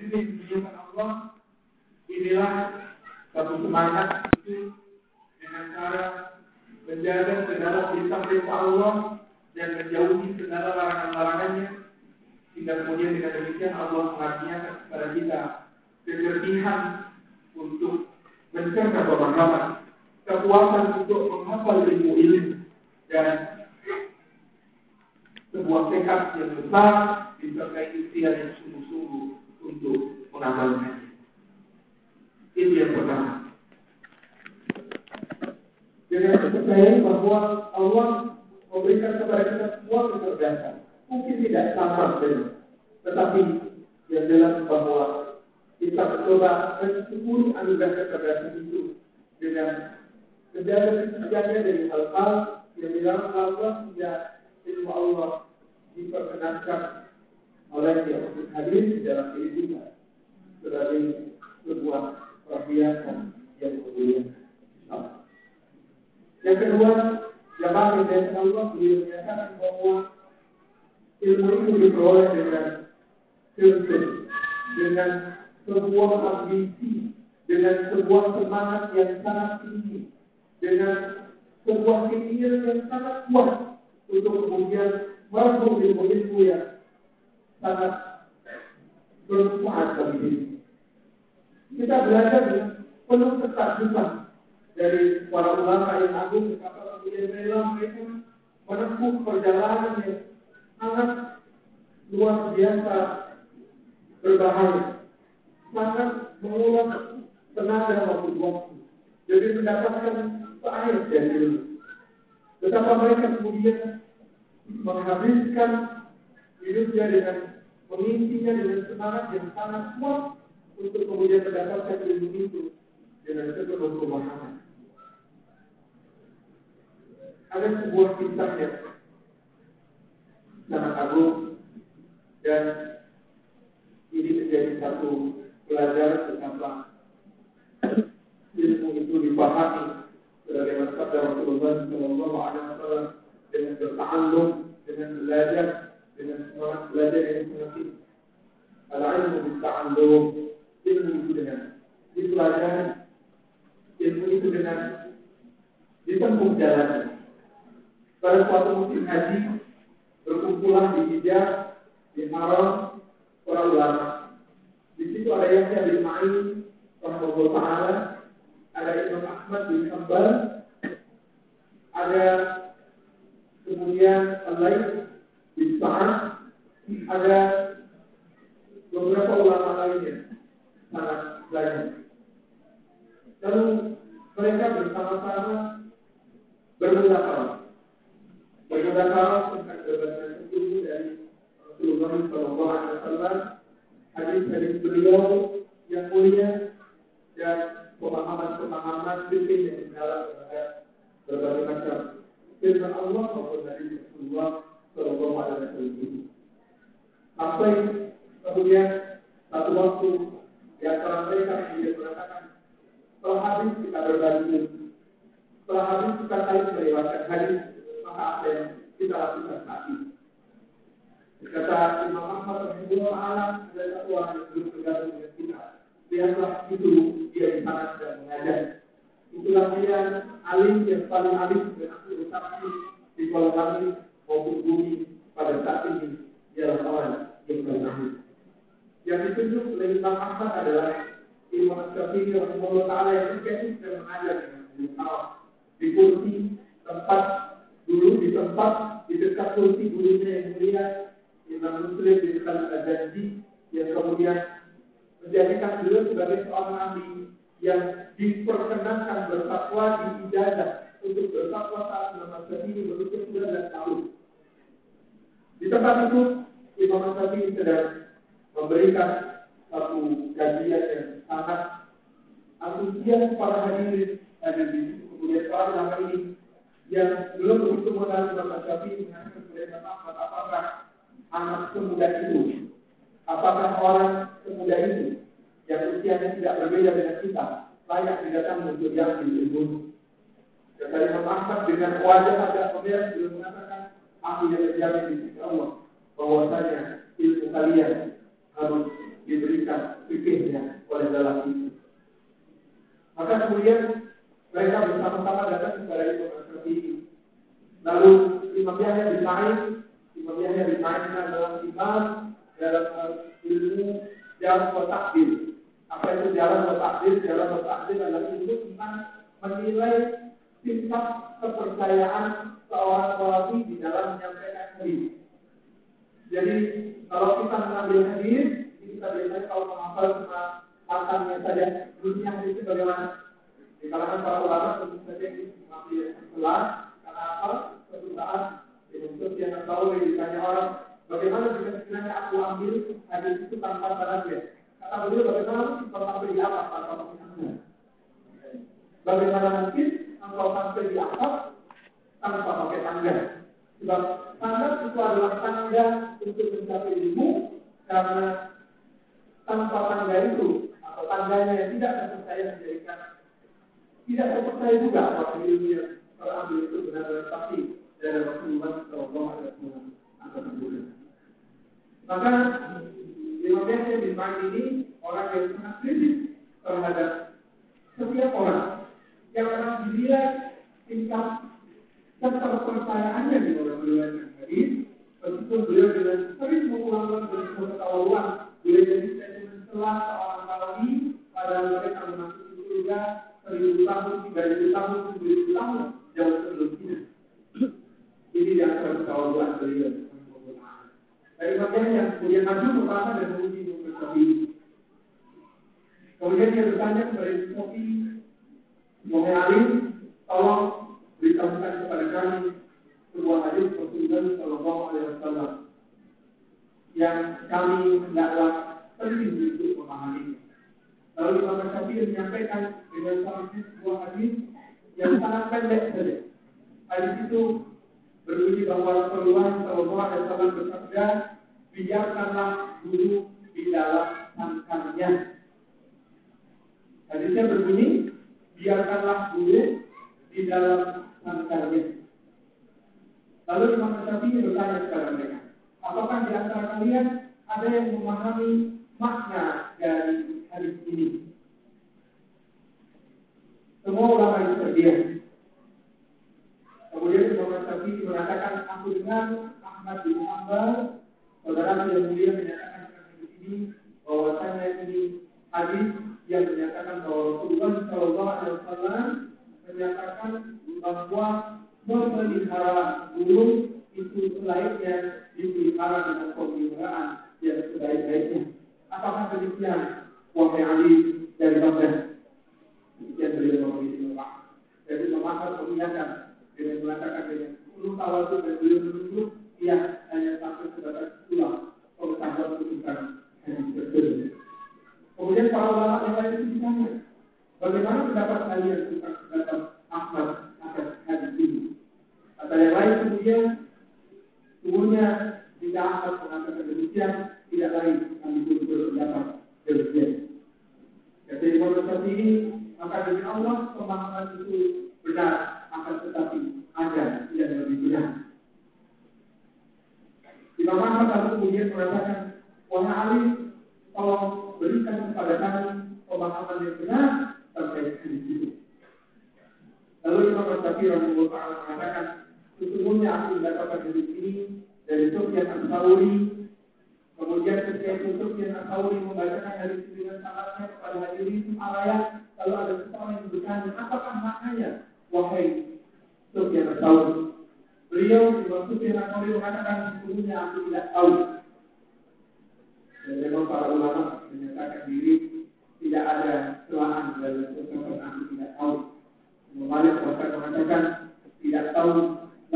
sendiri dimuliakan Allah. Inilah satu semangat itu dengan cara menjaga segala perintah-perintah Allah dan menjauhi segala larangan-larangannya. Sehingga kemudian dengan demikian Allah mengarniakan kepada kita kecerdikan untuk mencerna pemahaman, kekuatan untuk menghafal ilmu-ilmu dan sebuah tekad yang besar disertai ikhtiar yang sungguh-sungguh untuk mengamalkannya. Ini yang pertama. Dengan percaya bahwa Allah memberikan kepada kita semua kecerdasan. Mungkin tidak sama dengan, tetapi yang jelas bahwa kita mencoba mensyukuri anugerah kecerdasan itu dengan menjaga kecerdasannya dari hal-hal yang dilarang Allah hingga ilmu Allah diperkenankan oleh yang hadir di dalam diri kita sebagai sebuah perhiasan yang mulia. Yang kedua, jamaah yang Allah beliau menyatakan bahwa ilmu itu diperoleh dengan filter, dengan sebuah ambisi, dengan sebuah semangat yang sangat tinggi, dengan sebuah keinginan yang sangat kuat untuk kemudian merangkum ilmu-ilmu yang sangat bermanfaat bagi. Kita belajar penuh ketakutan dari para ulama yang agung betapa kemudian mereka menempuh perjalanan yang sangat luar biasa berbahaya sangat mengulas tenaga waktu waktu. Jadi mendapatkan air dari ilmu. Betapa mereka kemudian menghabiskan hidupnya dengan mengisinya dengan semangat yang sangat kuat untuk kemudian mendapatkan ilmu itu dengan sepenuh pemahaman. Ada sebuah kisah yang sangat agung dan ini menjadi satu belajar betapa ilmu itu dipahami sebagaimana sabda Rasulullah Shallallahu Wasallam dengan berta'allum, dengan belajar, dengan semangat belajar yang semakin al-ilmu berta'allum, ilmu itu dengan dipelajari, ilmu itu dengan ditempuh jalan. Pada suatu musim haji, berkumpulan di hijab, di haram, para ulama di situ ada Yahya bin Ma'in rahimahullah taala, ada Imam Ahmad bin Hanbal, ada kemudian Al-Lain bin Sa'ad, ada beberapa ulama lainnya sangat banyak. Lalu mereka bersama-sama. Bermudakarah tentang itu dari Rasulullah Shallallahu Alaihi Wasallam hadis-hadis beliau yang mulia dan pemahaman-pemahaman yang dalam berbagai Allah maupun dari. Sampai kemudian satu waktu di antara mereka yang mengatakan setelah habis kita berbagi setelah habis kita saling melewatkan hadis maka apa yang kita lakukan saat ini Kata Imam Ahmad Rahimahullah Alam ada satu orang yang belum bergabung dengan kita. Lihatlah itu dia di sana sedang mengajar. Itulah dia alim yang paling alim dan aku di kolam langit maupun bumi pada saat ini ialah orang yang ditunjuk oleh Imam Ahmad adalah Imam Syafi'i Rahimahullah Ta'ala yang ketika sedang mengajar dengan beliau di kursi tempat dulu di tempat di dekat kursi gurunya yang mulia Imam Muslim di dalam janji yang kemudian menjadikan beliau sebagai seorang nabi yang diperkenankan bertakwa di ibadah untuk bertakwa saat masa ini berusia 19 tahun. Di tempat itu Imam Syafi'i sedang memberikan satu kajian yang sangat antusias para hadirin hadir di situ. Kemudian para ulama ini yang belum begitu mengenal Imam Syafi'i mengatakan kepada Imam apakah anak semuda itu? Apakah orang semuda itu yang usianya tidak berbeda dengan kita layak didatangi untuk yang dibunuh? Dan dari Ahmad dengan wajah agak pemirsa belum mengatakan aku yang terjamin di sisi Allah bahwasanya ilmu kalian harus diberikan fikihnya oleh lelaki itu. Maka kemudian mereka bersama-sama datang kepada Imam Syafi'i. Lalu Imam Yahya bin Ma'in, Imam Yahya bin Ma'in adalah imam dalam ilmu jalan takdir. Apa itu jalan takdir? Jalan takdir adalah ilmu tentang menilai tingkat kepercayaan seorang wali di dalam menyampaikan hadis. Jadi kalau kita mengambil hadis, kita biasanya kalau menghafal cuma matanya saja, dunia itu bagaimana? Di kalangan para ulama tentu saja ini mengambil kelas karena apa? Suatu saat untuk yang tahu ditanya orang bagaimana jika sekiranya aku ambil hadis itu tanpa sanadnya? Kata beliau bagaimana kalau sampai di atas tanpa sanadnya? Bagaimana mungkin engkau sampai di atas tanpa pakai tangga? Sebab sanad itu adalah tangga untuk mencapai ilmu karena tanpa tangga itu atau tangganya yang tidak terpercaya menjadikan tidak terpercaya juga bahwa ilmu yang terambil itu benar-benar pasti dari Rasulullah Shallallahu Alaihi Wasallam. Maka Imam Yahya bin Ma'in ini orang yang sangat kritis terhadap setiap orang yang akan dilihat tingkat keterpercayaannya di dalam riwayat hadis meskipun beliau dengan sering mengulang-ulang pengetahuan boleh jadi statement setelah seorang rawi pada mereka masuk surga seribu tahun, tiga ribu tahun, tujuh ribu tahun jauh sebelum ini. Ini yang pengetahuan beliau. Dari bagian yang kemudian maju pertama dan menguji Nabi. Kemudian dia bertanya kepada Sofi, Mohon alim, tolong beritahukan kepada kami sebuah hadis Rasulullah Shallallahu Alaihi Wasallam yang kami hendaklah penting untuk memahami. Lalu Imam Syafi'i menyampaikan dengan sangat sebuah hadis yang sangat pendek saja. Hadis itu berbunyi bahwa Rasulullah Shallallahu Alaihi Wasallam bersabda, biarkanlah guru di dalam sangkarnya. Hadisnya berbunyi, biarkanlah guru di dalam Lalu Imam Syafi'i bertanya kepada mereka, apakah di antara kalian ada yang memahami makna dari hadis ini? Semua ulama itu terdiam. Kemudian Imam Syafi'i mengatakan, aku dengar Ahmad bin Hanbal, saudara yang mulia menyatakan hadis ini bahwasanya ini hadis yang menyatakan bahwa Rasulullah Shallallahu Alaihi Wasallam menyatakan bahwa memelihara burung itu selainnya dipelihara dengan pemeliharaan yang sebaik-baiknya. Apakah demikian? Wahai Ali dari Baghdad. Demikian beliau memiliki Pak. Jadi memakai pengingatkan dengan mengatakan dengan sepuluh tawadu dan beliau menunjuk ia hanya sampai sebatas itulah pengetahuan putusan hadis tersebut. Kemudian para ulama yang lain itu ditanya, bagaimana pendapat kalian tentang pendapat Ahmad akan hadis ini? Kata yang lain kemudian, sungguhnya jika Ahmad mengatakan demikian, tidak lain kami pun berpendapat demikian. Kata Imam Syafi'i, maka demi Allah pemahaman itu benar, akan tetapi ada yang lebih benar. Imam Ahmad lalu kemudian mengatakan, wahai Ali, tolong berikan kepada kami pemahaman yang benar terkait hadis itu. Lalu Imam Syafi'i rahimahullah mengatakan, sesungguhnya aku mendapatkan hadis ini dari Sufyan Al-Thawri. Kemudian ketika itu Sufyan Al-Thawri membacakan hadis ini dengan sangatnya kepada hadirin ayat, lalu ada seseorang yang bertanya, apakah maknanya? Wahai Sufyan Al-Thawri. Beliau Imam Sufyan Al-Thawri mengatakan, sesungguhnya aku tidak tahu dan memang para ulama menyatakan diri tidak ada celahan dalam ucapan aku tidak tahu. Malik bahkan mengatakan tidak tahu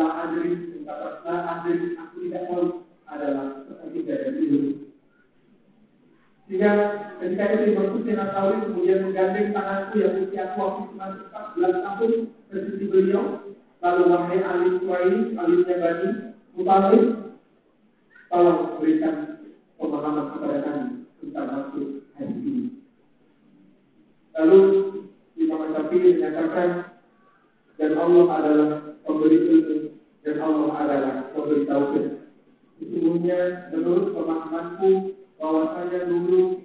adri ungkapan la adri aku tidak tahu adalah seperti dari itu. Sehingga ketika itu Imam Hussein Asawi kemudian menggandeng tanganku yang usia aku waktu cuma 14 tahun ke sisi beliau. Lalu wahai alim Quraisy, alimnya Bani Mutalib, tolong berikan pemahaman kepada kami tentang maksud hadis ini. Lalu Imam Syafi'i menyatakan dan Allah adalah pemberi ilmu dan Allah adalah pemberi taufik. Sesungguhnya menurut pemahamanku bahwasanya dulu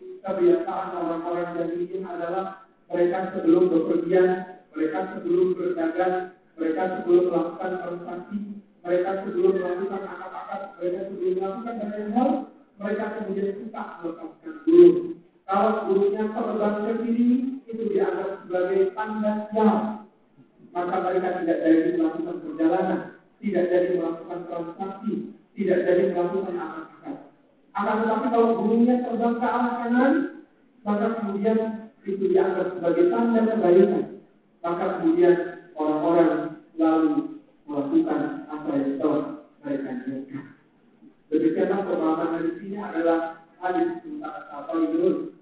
adalah mereka sebelum bepergian, mereka sebelum berdagang, mereka sebelum melakukan transaksi, mereka sebelum melakukan akad-akad, mereka sebelum melakukan banyak hal, mereka kemudian suka melepaskan burung. Kalau burungnya terbang ke kiri, itu dianggap sebagai tanda jam. Maka mereka tidak jadi melakukan perjalanan, tidak jadi melakukan transaksi, tidak jadi melakukan akad-akad. Akan tetapi kalau burungnya terbang ke arah kanan, maka kemudian itu dianggap sebagai tanda kebaikan. Maka kemudian orang-orang lalu melakukan apa yang telah mereka niatkan. Demikianlah pemahaman di sini adalah hadis tentang apa itu.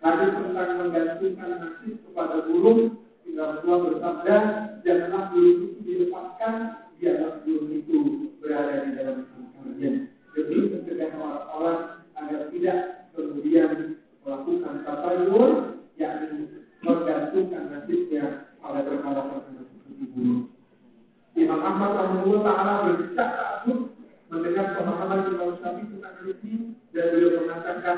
Hadis tentang menggantungkan nasib kepada burung tinggal Rasulullah bersabda, janganlah burung itu dilepaskan, biarlah burung itu berada di dalam sangkarnya. Demi mencegah orang-orang agar tidak kemudian melakukan tabayur, yakni menggantungkan nasibnya pada perkara-perkara seperti burung. Imam Ahmad rahimahullah taala berbicara mendengar pemahaman Imam Syafi'i tentang ini dan beliau mengatakan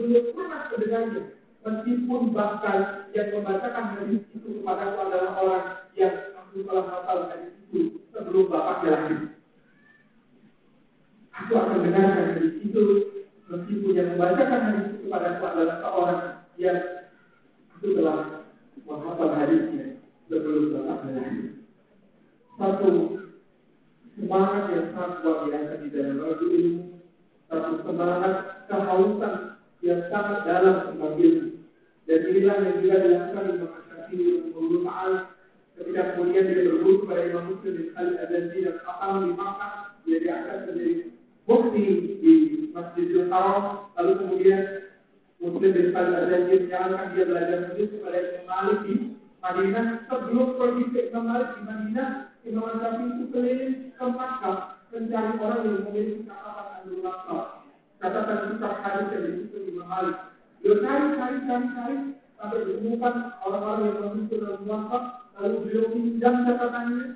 belum pernah mendengarnya. Meskipun bahkan yang membacakan hadis itu kepada adalah orang yang aku telah hafal hadis itu sebelum bapaknya lahir. Aku akan dengarkan hadis itu meskipun yang membacakan hadis itu kepada adalah seorang yang aku telah menghafal hadisnya sebelum bapaknya lahir satu semangat yang sangat luar biasa di dalam ilmu, satu semangat kehausan yang sangat dalam ilmu. Dan inilah yang juga dilakukan Imam Syafi'i Rahimahullah Ta'ala ketika kemudian dia berguru kepada Imam Muslim bin Khalid Adzanji dan Atam di Makkah, dia diangkat menjadi bukti di Masjidil Haram, lalu kemudian Muslim bin Khalid Adzanji menyarankan dia belajar hadis kepada Imam Malik di Madinah sebelum pergi ke Imam Malik di Madinah Imam Syafi'i itu keliling ke Makkah mencari orang yang memiliki catatan Abdul Makkah. Catatan kitab hadis yang disebut Imam Malik. Dia cari, cari, cari, cari sampai ditemukan orang-orang yang memiliki Abdul Makkah. Lalu beliau pinjam catatannya.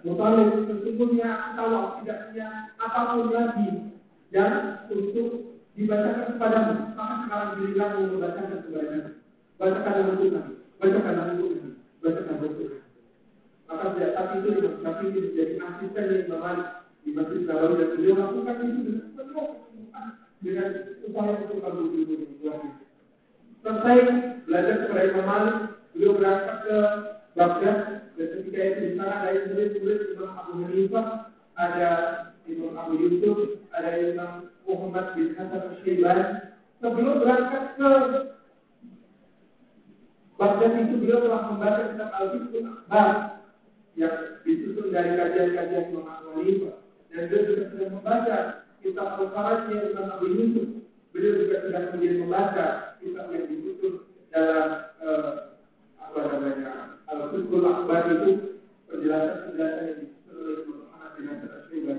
Mutalib sesungguhnya tahu tidak punya apa pun lagi dan untuk dibacakan kepadamu, maka sekarang dirimu membacakan kepadamu. Bacakan dalam Tuhan, bacakan dalam Tuhan, bacakan dalam Tuhan. Maka sejak saat itu Imam Syafi'i menjadi asisten yang Malik di Masjid Nabawi dan beliau lakukan itu dengan penuh dengan upaya untuk kabul ilmu Selesai belajar kepada Imam Malik, beliau berangkat ke Baghdad dan ketika itu di sana ada murid-murid Imam Abu Hanifah, ada Imam Abu Yusuf, ada Imam Muhammad bin Hasan Syaiban. Sebelum berangkat ke Baghdad itu beliau telah membaca kitab Al-Fiqh Akbar yang disusun dari kajian-kajian Imam Abu Hanifah. Dan beliau juga sudah membaca kitab Al-Farajnya Imam Abu Yusuf. Beliau juga sudah kemudian membaca kitab yang disusun dalam uh, apa namanya Al-Fiqhul Akbar itu penjelasan-penjelasan yang disusun oleh Muhammad bin Hasan.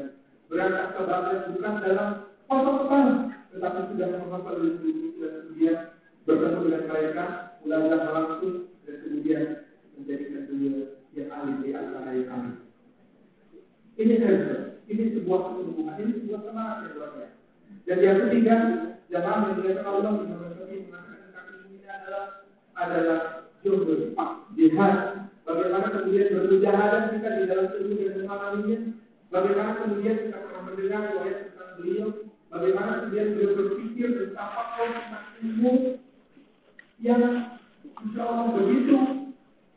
Berangkat ke Baghdad bukan dalam foto kepala, tetapi sudah menghafal ilmu dan kemudian bertemu dengan mereka, belajar langsung dan kemudian menjadikan beliau yang ahli di antara yang kami. Ini saja, ini sebuah kesungguhan, ini sebuah semangat yang luar biasa. Dan yang ketiga, jamaah dilakukan Allah di mengatakan kami ini adalah adalah jodoh, jihad. Bagaimana kemudian bermujahadah kita di dalam tubuh dan mengalaminya. Bagaimana kemudian kita pernah mendengar riwayat tentang beliau. Bagaimana kemudian beliau berpikir betapa tentang ilmu yang insya Allah begitu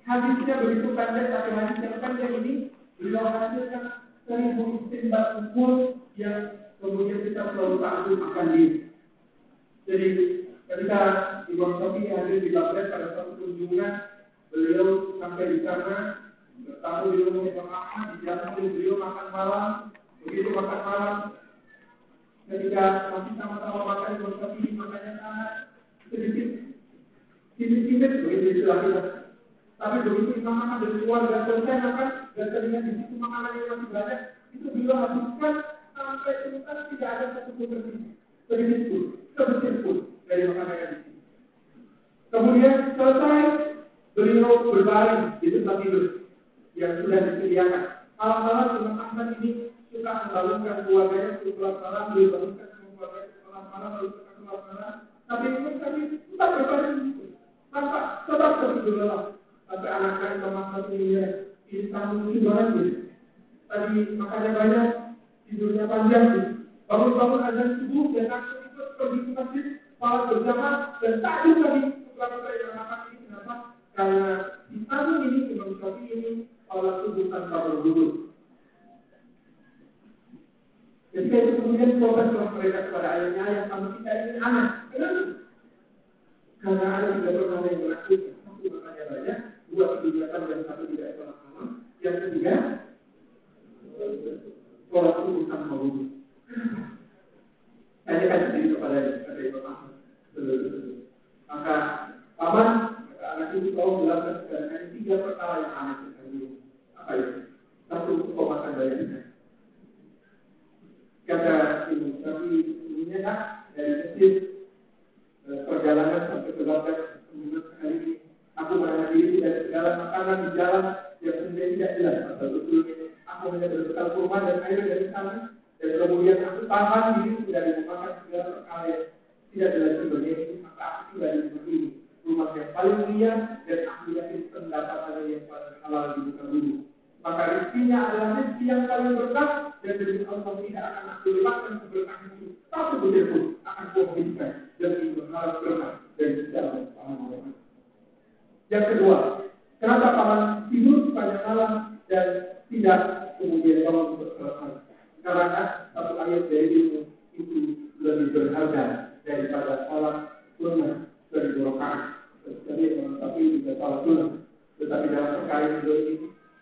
hadisnya begitu pendek tapi hadis yang pendek ini beliau hasilkan seribu istimbat ukur yang kemudian kita selalu takut akan diri. Jadi ketika Imam Syafi'i hadir di Baghdad pada suatu kunjungan, beliau sampai di sana bertamu di rumah Imam Ahmad, dijamu beliau makan malam, begitu makan malam, ketika masih sama-sama makan Syafi'i makannya sangat sedikit timid-timid begitu istilah kita. Tapi begitu Imam Ahmad dari keluarga selesai makan dan terlihat di situ makanan yang masih banyak, itu beliau habiskan sampai tuntas tidak ada satu pun. Sedikit pun, sebetul pun dari makanan yang di sini. Kemudian selesai beliau berbaring di tempat tidur yang sudah disediakan. Malam-malam Imam Ahmad ini suka membangunkan keluarganya sholat malam, beliau bangunkan keluarganya sholat malam, lalu suka sholat malam. Tapi Imam tadi tetap berbaring tanpa tetap tertidur lelah. Sampai anak-anak Imam Ahmad ini ya, ini tamu banget Tadi makannya banyak, tidurnya panjang bangun-bangun azan subuh dan langsung ikut pergi ke masjid sholat berjamaah dan takjub lagi setelah saya makan ini Imam Syafi'i ini sholat subuh tanpa berwudu Ketika itu kemudian protes mereka kepada ayahnya yang kamu kita ini anak. Kenapa? Karena ada tiga perkara yang berlaku. Satu makanya banyak, dua kegiatan dan satu tidak malam. Yang ketiga, sholat subuh tanpa wudhu. Saya kasih diri kepada kepada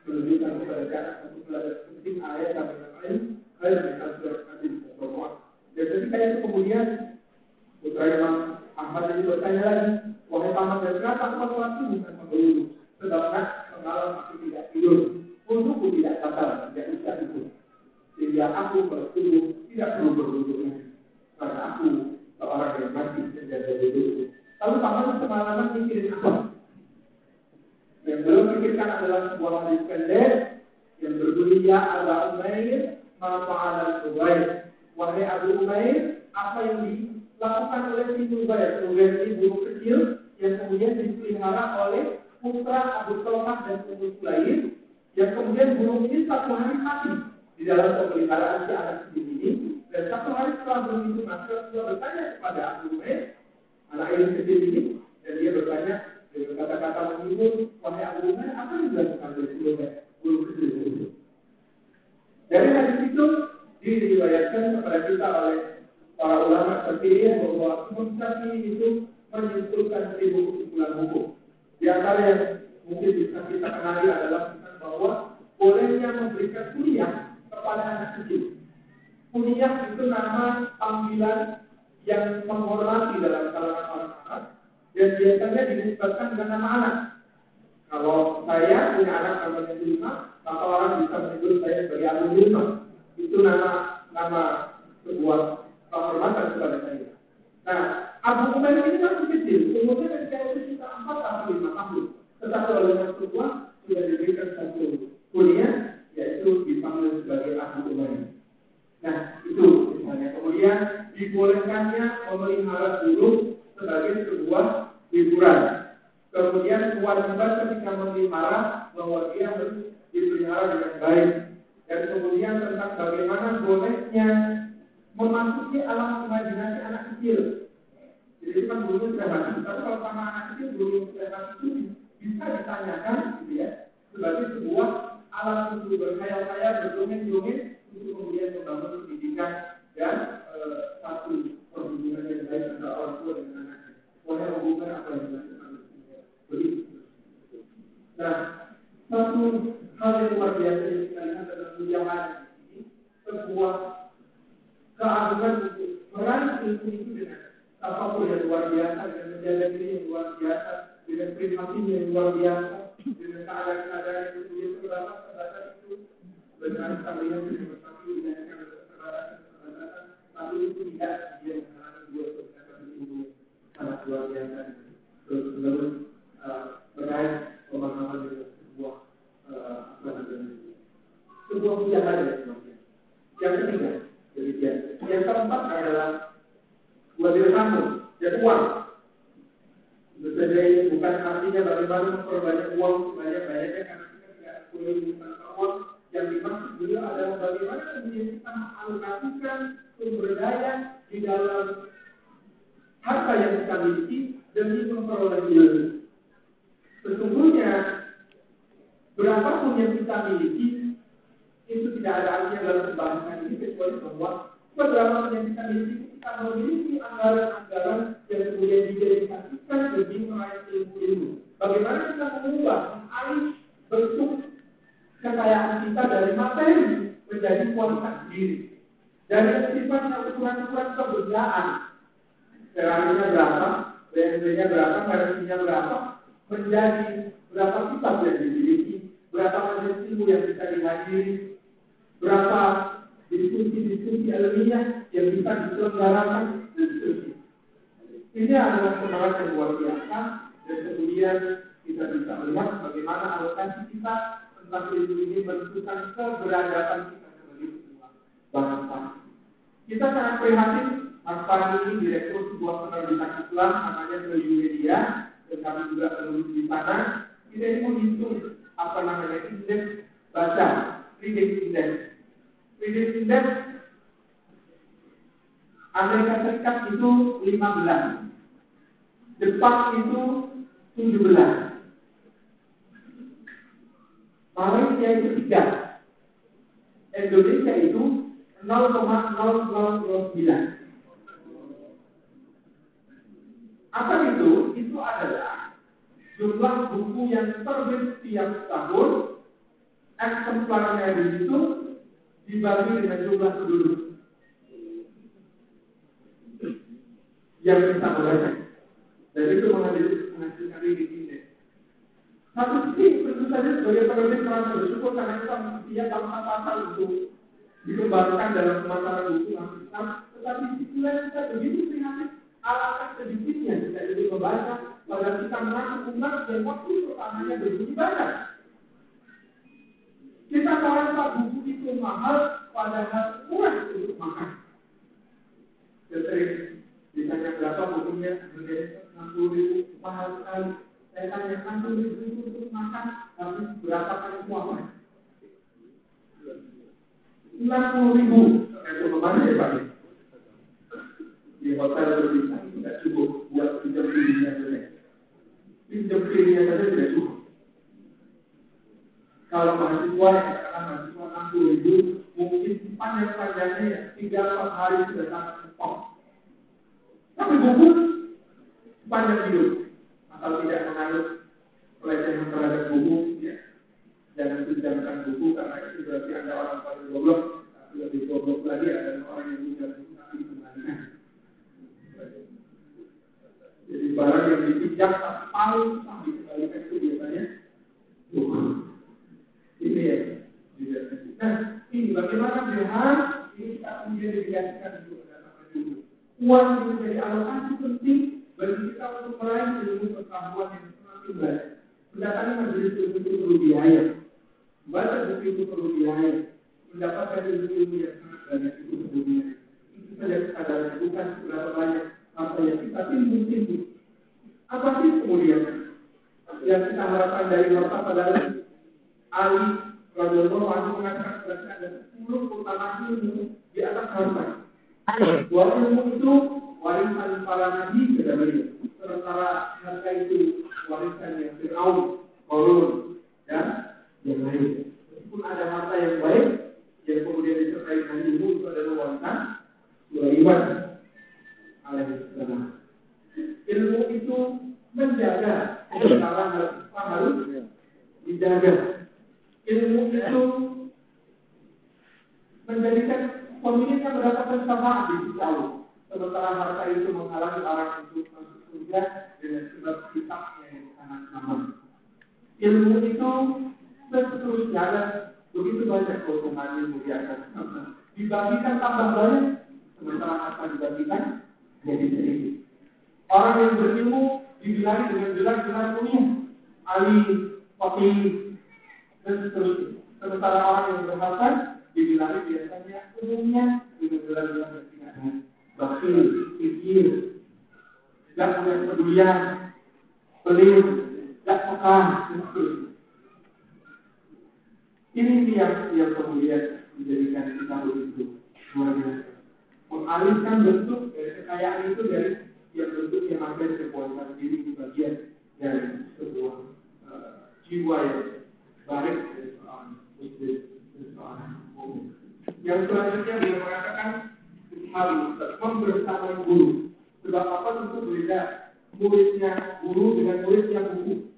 menunjukkan kepada kita untuk belajar penting ayat dan lain ayat dengan surat hadis bahwa dan ketika itu kemudian putra Imam Ahmad ini bertanya lagi wahai paman dan kenapa sholat subuh tanpa berwudu sedangkan semalam aku tidak tidur. Untukku tidak batal tidak usah itu sehingga aku bersubuh tidak perlu berwudu karena aku seorang yang masih menjaga wudu lalu paman semalaman mikirin apa yang belum pikirkan adalah sebuah hadis pendek yang berbunyi Aba Umair mafa'al Ubair. Wahai Abu Umair, apa yang dilakukan oleh si Ubair? Ubair ini burung kecil yang kemudian dipelihara oleh putra Abu Talha dan Ummu Sulaim yang kemudian burung ini satu hari mati di dalam pemeliharaan si anak kecil ini dan satu hari setelah burung itu mati dia bertanya kepada Abu Umair anak ini kecil ini dan dia bertanya kata-kata wahai Abu Umar, apa yang dilakukan oleh bulu bulu kecil Dari hadis itu diriwayatkan kepada kita oleh para ulama ini bahwa Imam itu menyimpulkan seribu kesimpulan hukum. Di antara yang mungkin bisa kita kenali adalah bahwa bolehnya memberikan kuliah kepada anak kecil. Kuliah itu nama panggilan yang menghormati dalam kalangan orang dan biasanya dinisbatkan dengan nama anak. Kalau saya punya anak namanya Zulma, maka orang bisa menyebut saya sebagai Abu Zulma. Itu nama nama sebuah penghormatan kepada saya. Nah, Abu Umar ini masih kecil, umurnya ketika itu sekitar empat atau lima tahun. Tetapi oleh Rasulullah sudah diberikan satu kuliah, yaitu dipanggil sebagai Abu Umar. Nah, itu misalnya. Kemudian dibolehkannya memelihara burung sebagai sebuah hiburan. Kemudian kewajiban ketika memelihara bahwa dia harus dipelihara dengan baik. Dan kemudian tentang bagaimana bolehnya memasuki alam imajinasi anak kecil. Jadi itu kan burung sudah. Tapi kalau sama anak kecil burung sudah itu bisa ditanyakan, gitu ya, sebagai sebuah alam untuk berkhayal-khayal, berdongeng-dongeng untuk kemudian membangun pendidikan dalam harta yang kita miliki demi memperoleh ilmu. Sesungguhnya berapapun yang kita miliki itu tidak ada artinya dalam pembahasan ini kecuali bahwa beberapa yang kita miliki kita memiliki anggaran-anggaran yang kemudian didedikasikan demi meraih ilmu-ilmu. Bagaimana kita mengubah, mengalih bentuk kekayaan kita dari materi menjadi kualitas diri. Dari sifatnya ukuran-ukuran kebudayaan, terakhirnya berapa, BNP-nya berapa, currency-nya berapa, menjadi berapa kitab yang dimiliki, berapa majelis ilmu yang bisa dihadiri, berapa diskusi-diskusi ilmiah yang bisa diselenggarakan? Ini adalah semangat yang luar biasa. Dan kemudian kita bisa melihat bagaimana alokasi kita tentang ilmu ini menentukan keberadaan kita sebagai sebuah bangsa. Kita sangat prihatin Mas Fahmi ini direktur sebuah penerbitan Islam namanya Media dan kami juga menulis di sana. Kita ini menghitung apa namanya indeks baca, reading index indeks Amerika Serikat itu 15. Jepang itu 17. Malaysia itu 3. Indonesia itu 0,0009. Apa itu? Itu adalah jumlah buku yang terbit setiap tahun, eksemplarnya di situ dibagi dengan jumlah penduduk yang bisa membaca. Dan itu menghasilkan ini. Satu sisi tentu saja sebagai penerbit merasa bersyukur karena kita dia bangsa pasal untuk dikembangkan dalam masalah hukum Islam, tetapi sisilah kita begitu prihatin alangkah sedikitnya kita jadi membaca pada kita mengaku umat dan waktu pertamanya begitu banyak. Kita merasa buku itu mahal padahal murah untuk makan. Ya, jadi, ditanya berapa bukunya, menjadi puluh ribu mahal sekali. Saya tanya enam puluh ribu untuk makan, tapi berapa kali uang 90 ribu. Tergantung ke mana ya Pak? Di hotel berbintang tidak cukup buat pinjam dirinya saja. Pinjam dirinya saja tidak cukup. Kalau mahasiswa yang katakan mahasiswa 60 ribu mungkin panjang-panjangnya ya tiga empat hari sudah sangat stop tapi buku panjang hidup. Atau tidak menganut pelecehan terhadap buku ya. Jangan pinjamkan buku karena itu berarti anda orang paling goblok. Lebih goblok lagi adalah orang yang buku tapi kembalikan. Jadi barang yang dipinjam tapi paling susah dikembalikan itu biasanya buku. Ini ya. Nah, ini bagaimana berhak ini kita kemudian digantikan juga dulu. Uang itu menjadi alokasi penting bagi kita untuk meraih ilmu pengetahuan yang semakin baik. Majelis ilmu itu perlu biaya. Baca buku itu perlu biaya. Mendapatkan ilmu-ilmu yang sangat banyak itu biaya. Itu saja kesadaran bukan seberapa banyak apa yang kita timbul-timbul. Apa sih kemudian yang kita harapkan dari harta adalah Ali Rasulullah Anhu mengatakan kepada ada sepuluh utama ilmu di atas harta. Dua ilmu itu warisan para nabi kata beliau. Sementara harta itu warisan yang Fir'aun, Korun, dan yang lain. Meskipun ada harta yang baik, yang kemudian disertai dengan ilmu itu adalah warisan Sulaiman alaihissalam. Ilmu itu menjaga sementara harus dijaga. Ilmu itu menjadikan pemiliknya mendapatkan syafaat di Allah. Sementara harta itu menghalangi orang untuk masuk surga dengan sebab kitabnya yang sangat lama. Ilmu itu seterusnya begitu banyak keuntungan atas sana. Dibagikan tambah banyak, sementara harta dibagikan jadi sedikit. Orang yang berilmu dibilangin dengan gelar-gelar mulia, Ali, Fakih, dan seterusnya. Sementara orang yang berharta dibilangin biasanya umumnya dengan gelar-gelar yang tidak ada. Bakil, pikir, tidak punya kepedulian, pelit, tidak peka, dan. Ini yang yang kemudian menjadikan kita begitu luar biasa. Mengalihkan bentuk dari kekayaan itu dari yang bentuk yang ada kepuasan diri di bagian dari sebuah uh, jiwa yang baik dari seorang muslim dan seorang mukmin. Yang selanjutnya dia mengatakan hal membersama guru. Sebab apa tentu beda muridnya guru dengan muridnya buku.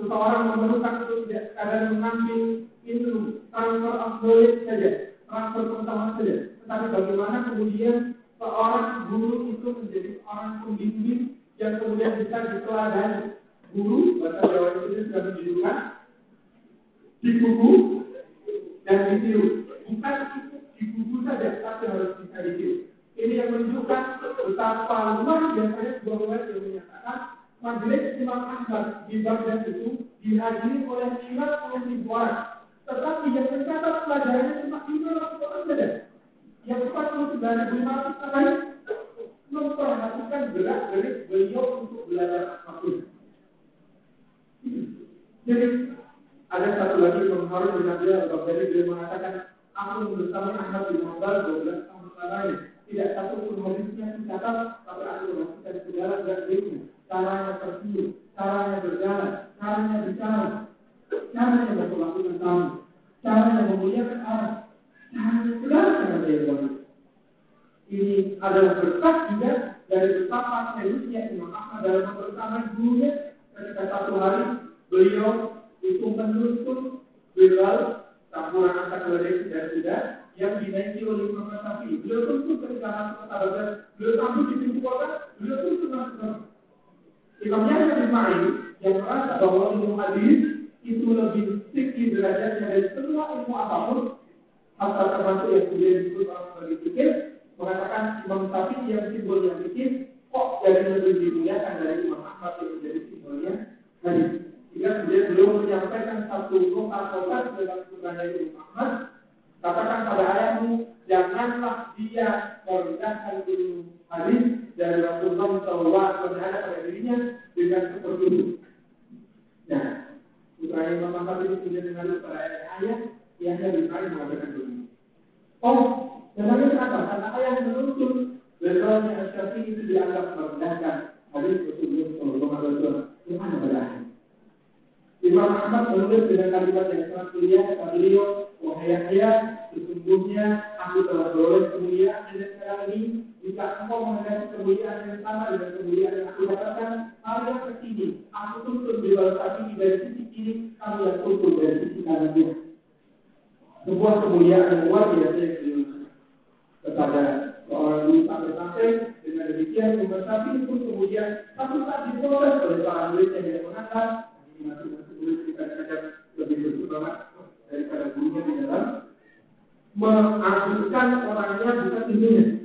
Seseorang memerlukan untuk tidak sekadar mengambil ilmu, transfer of knowledge saja, transfer pengetahuan saja. Tetapi bagaimana kemudian seorang guru itu menjadi orang pembimbing yang kemudian bisa diteladani. Guru, bahasa Jawa itu sudah di buku dan ditiru. Bukan di buku saja, tapi harus bisa ditiru. Ini yang menunjukkan betapa luar biasanya sebuah yang menyatakan majelis Imam Ahmad di Baghdad itu dihadiri oleh 50 ribu orang. Tetapi yang mencatat pelajarannya cuma 500 orang saja. Yang 49 ribu lain memperhatikan gerak-gerik beliau untuk belajar apa pun. Jadi ada satu lagi yang harus dengan dia Baghdadi beliau mengatakan aku bersama Ahmad bin Hanbal 12 tahun lamanya. Tidak satu pun hadisnya dicatat, tapi aku memastikan segala gerak-geriknya caranya tersenyum, caranya berjalan, caranya bicara, caranya berpelakuan tamu, caranya memuliakan Allah, caranya segala cara dia lakukan. Ini adalah berkat juga dari betapa seriusnya Imam Ahmad dalam mempertahankan gurunya ketika satu hari beliau itu menuntut beliau campuran antara keledai dan tidak yang dinaiki oleh Imam Syafi'i. Beliau tuntut ketika masuk Baghdad, beliau tampil di pintu kota, beliau tuntut masuk Imam Yahya bin Ma'in yang merasa bahwa ilmu hadis itu lebih tinggi derajatnya dari semua ilmu apa pun, hatta termasuk yang kemudian disebut orang sebagai fikir, mengatakan Imam Syafi'i yang simbol yang fikir, kok jadi lebih dimuliakan dari Imam Ahmad yang menjadi simbolnya hadis. Sehingga kemudian beliau menyampaikan satu kota-kota dalam sebenarnya Imam Ahmad, katakan pada ayatmu, janganlah dia merendahkan ilmu hadis dari Rasulullah SAW terhadap pada dirinya dengan seperti itu. Nah, putra Imam Ahmad ini kemudian mengalir pada ayat-ayat yang saya bisa mengatakan begini. Oh, memangnya kenapa? Karena ayat menuntut Lebarnya Asyafi itu dianggap merendahkan hadis Rasulullah SAW. Gimana pada ayat? Di Imam Ahmad menulis dengan kalimat yang sangat mulia kata beliau, wahai Yahya, sesungguhnya aku telah beroleh kemuliaan dan sekarang ini jika engkau menghadapi kemuliaan yang sama dengan kemuliaan yang aku dapatkan, mari ke sini. Aku di bawah kaki dari sisi kiri, kamu yang tuntut dari sisi kanannya. Sebuah kemuliaan yang luar biasa yang beliau kepada seorang guru sampai-sampai dengan demikian Syafi'i pun kemudian satu saat diproses oleh para murid yang mengatakan masing-masing murid kita kadang lebih bersemangat daripada gurunya di dalam mengagumkan orangnya bukan dirinya.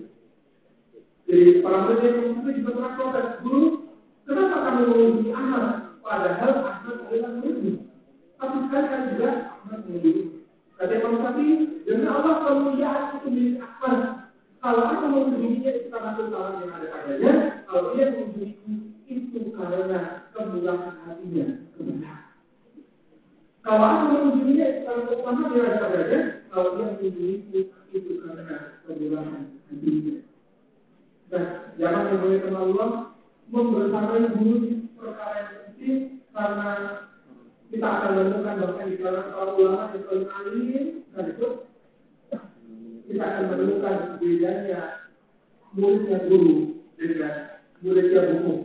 Jadi para murid yang itu juga pernah protes guru, kenapa kamu menguji Ahmad? Padahal Ahmad adalah muridmu. Tapi sekali kan juga Ahmad menguji. Kata Imam Syafi'i, demi Allah kemuliaan itu milik Ahmad. Kalau aku mengunjunginya itu karena kesalahan yang ada padanya, kalau dia mengunjungiku itu karena kemurahan hatinya kebenaran. Kalau aku mengunjunginya itu karena kesalahan yang ada padanya, kalau dia mengunjungiku itu karena kemurahan hatinya. Nah, jangan yang boleh Allah membersamai guru perkara yang penting karena kita akan menemukan bahkan di kalangan para ulama yang paling alim dan itu kita akan menemukan bedanya muridnya guru dengan muridnya buku.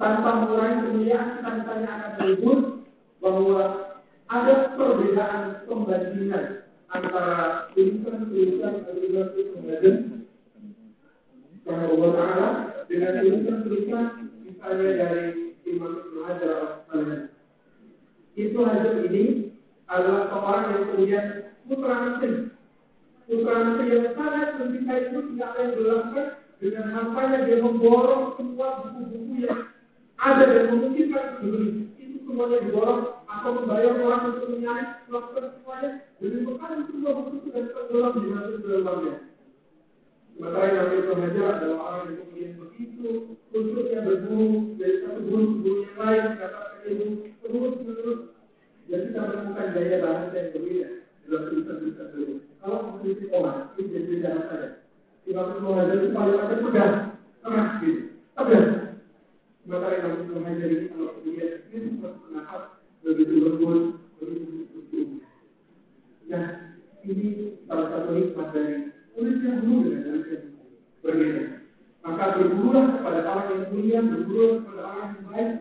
Tanpa mengurangi kemuliaan, kita akan menyebut bahwa ada perbedaan pembandingan antara tulisan-tulisan atau tulisan-tulisan karena Allah Ta'ala dengan tulisan-tulisan misalnya dari Imam Ibn Hajar al Itu hasil ini adalah seorang yang kemudian putra mesin putra mesin yang sangat mencintai itu tidak yang dilakukan dengan hartanya dia memborong semua buku-buku yang ada dan memungkinkan dibeli. Itu semuanya diborong atau membayar orang untuk menyalin melakukan semuanya jadi bukan semua buku itu dan tenggelam di dalam dalamnya Yang adalah orang yang kemudian begitu berburu dari satu guru ke lain mendapatkan ilmu terus menerus. Dan kita menemukan gaya bahasa yang berbeda dalam tulisan-tulisan beliau. Kalau itu jadi Hajar itu paling keras gitu, ini kalau kemudian berpendapat begitu lembut, begitu. Nah, ini salah satu hikmah dari tulis yang dulu dengan tulis yang berbeda. Maka bergurulah kepada orang yang mulia, berguru kepada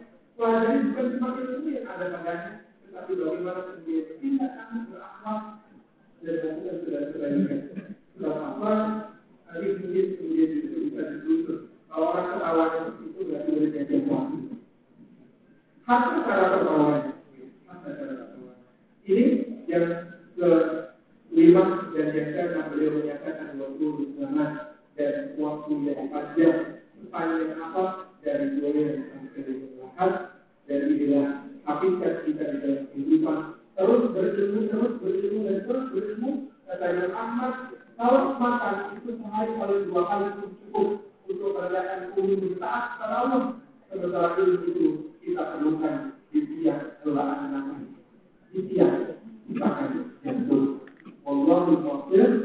Yeah.